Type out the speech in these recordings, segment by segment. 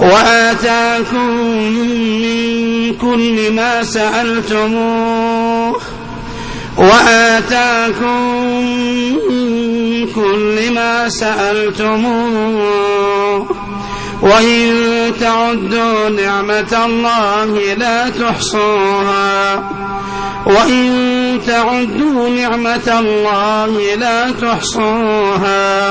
وآتاكم من كل ما سألتموه وآتاكم من كل ما سألتموه وإن تعدوا نعمة الله لا تحصوها وإن تعدوا نعمة الله لا تحصوها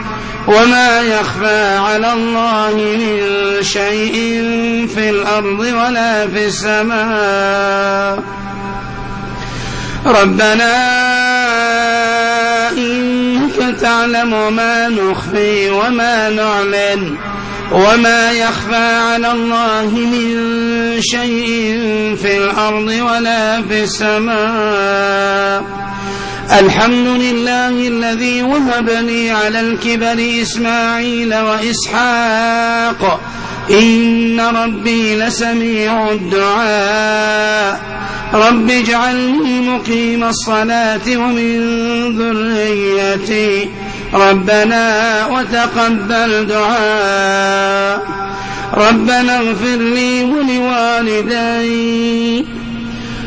وما يخفى على الله من شيء في الأرض ولا في السماء ربنا إنك تعلم ما نخفي وما نعلن وما يخفى على الله من شيء في الأرض ولا في السماء الحمد لله الذي وهبني على الكبر إسماعيل وإسحاق. إن ربي لسميع الدعاء. رب اجعلني مقيم الصلاة ومن ذريتي. ربنا وتقبل دعاء. ربنا اغفر لي ولوالدي.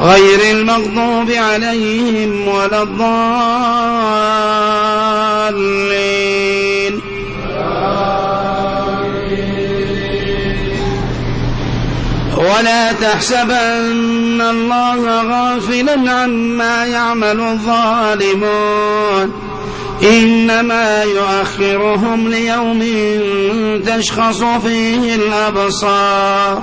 غير المغضوب عليهم ولا الضالين. ولا تحسبن الله غافلا عما يعمل الظالمون. إنما يؤخرهم ليوم تشخص فيه الأبصار.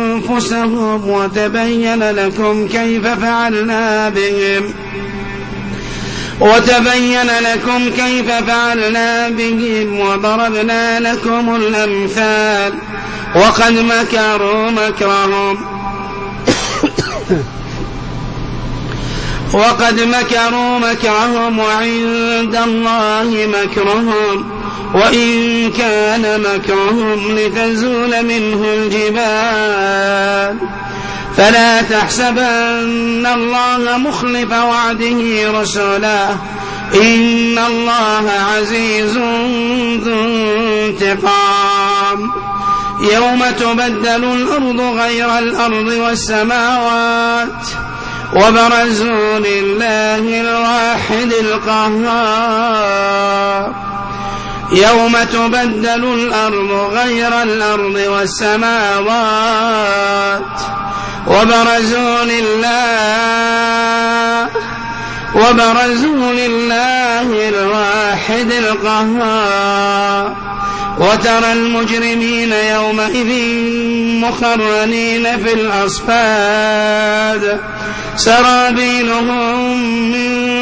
أنفسهم وتبين لكم كيف فعلنا بهم. وتبين لكم كيف فعلنا بهم وضربنا لكم الأمثال وقد مكروا مكرهم. وقد مكروا مكرهم وعند الله مكرهم. وإن كان مكرهم لتزول منه الجبال. فلا تحسبن الله مخلف وعده رسولا. إن الله عزيز ذو انتقام. يوم تبدل الأرض غير الأرض والسماوات. وبرزوا لله الواحد القهار. يوم تبدل الأرض غير الأرض والسماوات وبرزوا لله وبرزوا لله الواحد القهار. وترى المجرمين يومئذ مخرنين في الأصفاد. سرابيلهم من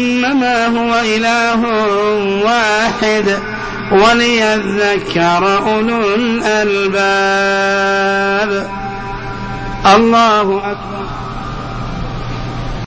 أنما هو إله واحد وليذكر أولو الألباب. الله أكبر.